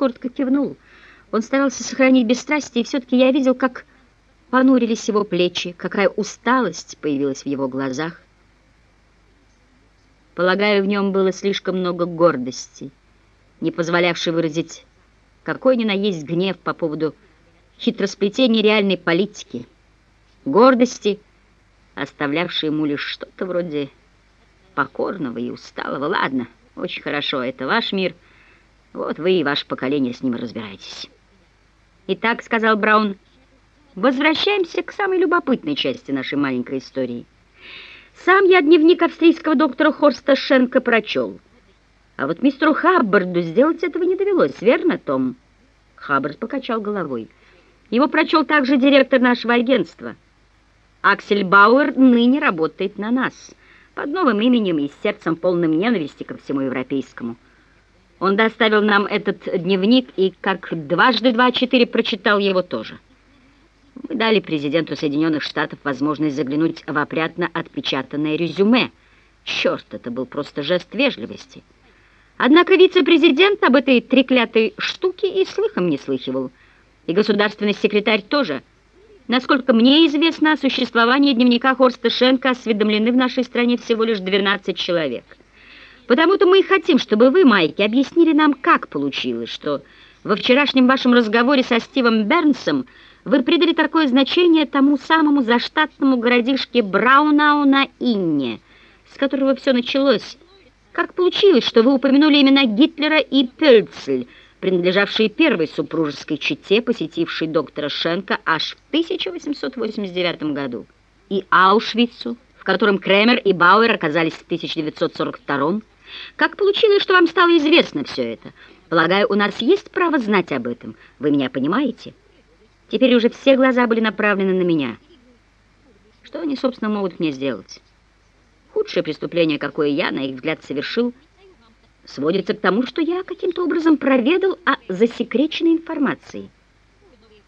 коротко кивнул. Он старался сохранить бесстрастие, и все-таки я видел, как понурились его плечи, какая усталость появилась в его глазах. Полагаю, в нем было слишком много гордости, не позволявшей выразить какой ни на есть гнев по поводу хитросплетения реальной политики, гордости, оставлявшей ему лишь что-то вроде покорного и усталого. Ладно, очень хорошо, это ваш мир, вот вы и ваше поколение с ним разбираетесь. Итак, сказал Браун, возвращаемся к самой любопытной части нашей маленькой истории. Сам я дневник австрийского доктора Хорста Шенка прочел — а вот мистеру Хаббарду сделать этого не довелось, верно, Том? Хаббард покачал головой. Его прочел также директор нашего агентства. Аксель Бауэр ныне работает на нас, под новым именем и сердцем полным ненависти ко всему европейскому. Он доставил нам этот дневник и, как дважды два-четыре, прочитал его тоже. Мы дали президенту Соединенных Штатов возможность заглянуть в опрятно отпечатанное резюме. Черт, это был просто жест вежливости. Однако вице-президент об этой треклятой штуке и слыхом не слыхивал. И государственный секретарь тоже. Насколько мне известно, о существовании дневника Хорста Шенка осведомлены в нашей стране всего лишь 12 человек. Потому-то мы и хотим, чтобы вы, Майки, объяснили нам, как получилось, что во вчерашнем вашем разговоре со Стивом Бернсом вы придали такое значение тому самому заштатному городишке Браунау на Инне, с которого все началось, как получилось, что вы упомянули имена Гитлера и Пельцель, принадлежавшие первой супружеской чете, посетившей доктора Шенка аж в 1889 году, и Аушвицу, в котором Кремер и Бауэр оказались в 1942 Как получилось, что вам стало известно все это? Полагаю, у нас есть право знать об этом. Вы меня понимаете? Теперь уже все глаза были направлены на меня. Что они, собственно, могут мне сделать? Худшее преступление, какое я, на их взгляд, совершил, сводится к тому, что я каким-то образом проведал о засекреченной информации.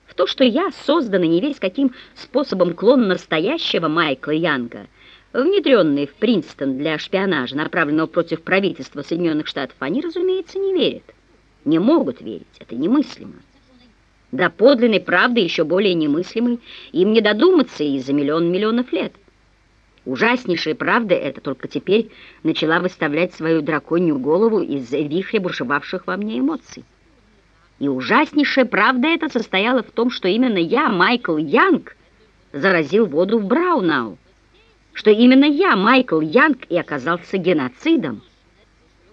В то, что я, созданный не весь каким способом клон настоящего Майкла Янга, внедренный в Принстон для шпионажа, направленного против правительства Соединенных Штатов, они, разумеется, не верят. Не могут верить, это немыслимо. До подлинной правды еще более немыслимой им не додуматься и за миллион миллионов лет. Ужаснейшая правда это только теперь начала выставлять свою драконью голову из вихря бушевавших во мне эмоций. И ужаснейшая правда это состояла в том, что именно я, Майкл Янг, заразил воду в Браунау, что именно я, Майкл Янг, и оказался геноцидом.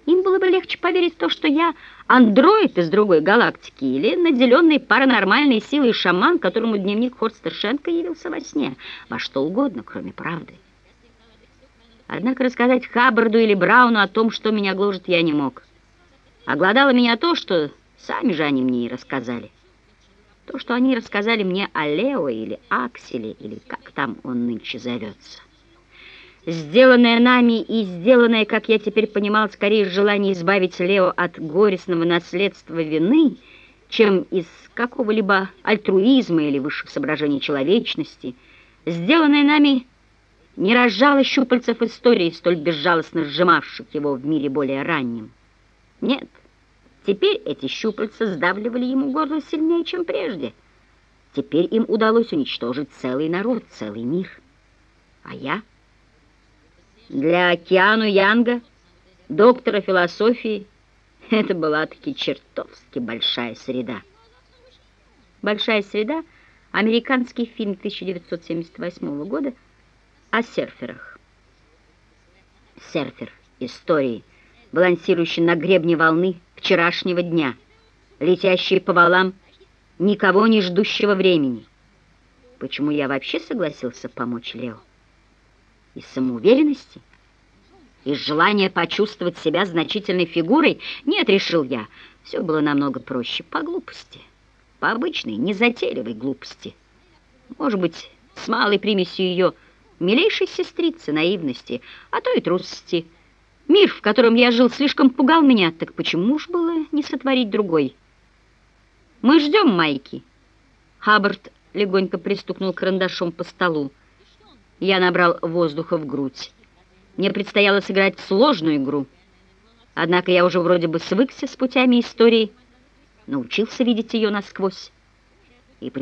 Им было бы легче поверить в то, что я андроид из другой галактики или наделенный паранормальной силой шаман, которому дневник Хорстершенко явился во сне, во что угодно, кроме правды. Однако рассказать Хаббарду или Брауну о том, что меня гложет, я не мог. Огладало меня то, что сами же они мне и рассказали. То, что они рассказали мне о Лео или Акселе, или как там он нынче зовется. Сделанное нами и сделанное, как я теперь понимал, скорее желание избавить Лео от горестного наследства вины, чем из какого-либо альтруизма или высших соображений человечности, сделанное нами не разжала щупальцев истории, столь безжалостно сжимавших его в мире более раннем. Нет, теперь эти щупальца сдавливали ему горло сильнее, чем прежде. Теперь им удалось уничтожить целый народ, целый мир. А я? Для Океану Янга, доктора философии, это была таки чертовски большая среда. «Большая среда» — американский фильм 1978 года — о серферах. Серфер истории, балансирующий на гребне волны вчерашнего дня, летящий по валам никого не ждущего времени. Почему я вообще согласился помочь Лео? Из самоуверенности? Из желания почувствовать себя значительной фигурой? Нет, решил я, все было намного проще. По глупости. По обычной, незатейливой глупости. Может быть, с малой примесью ее милейшей сестрицы наивности, а то и трусости. Мир, в котором я жил, слишком пугал меня, так почему ж было не сотворить другой? Мы ждем Майки. Хаббард легонько пристукнул карандашом по столу. Я набрал воздуха в грудь. Мне предстояло сыграть сложную игру. Однако я уже вроде бы свыкся с путями истории. научился видеть ее насквозь. И почему